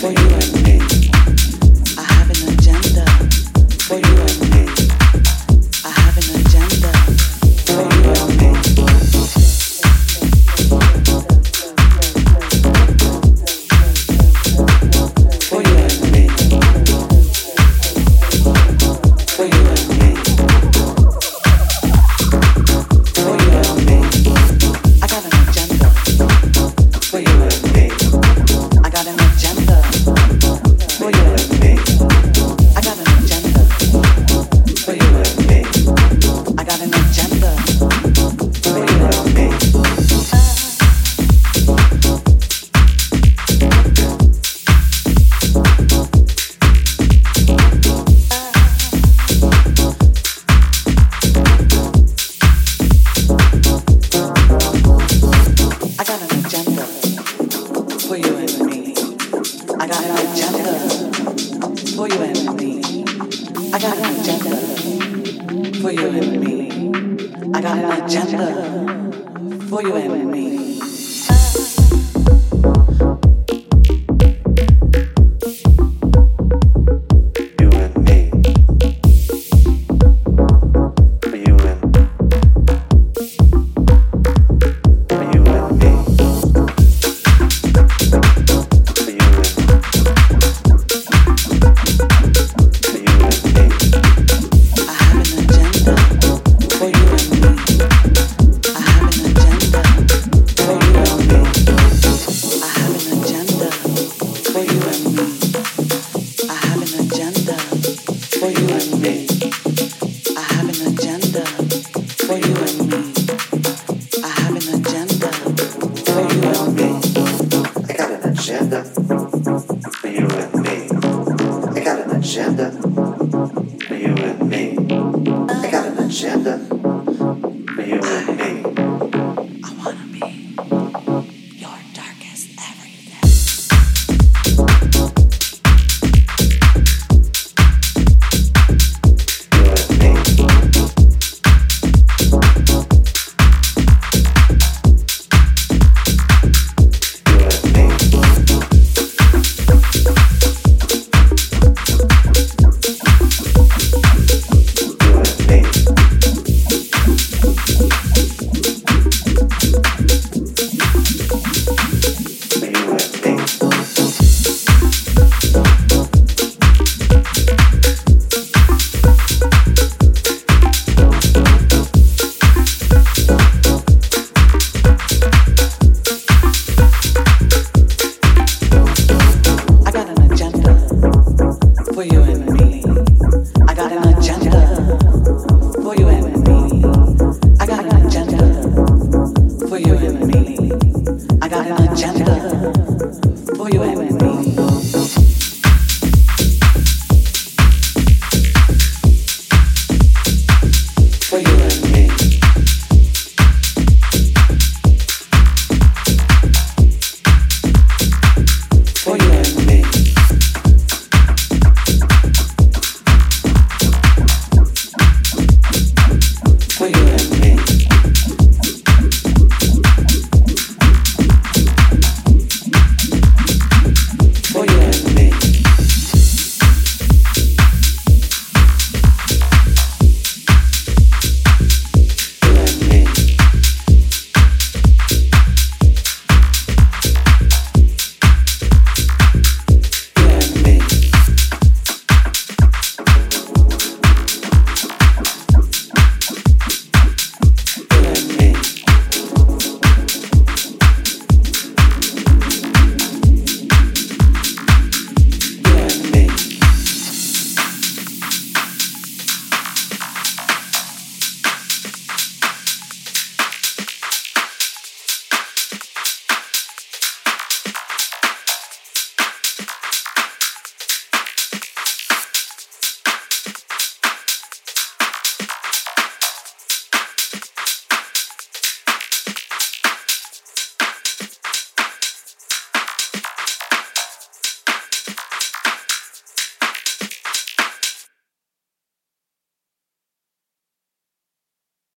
for you I got an agenda for you and me. I got an agenda for you and me. I got an agenda.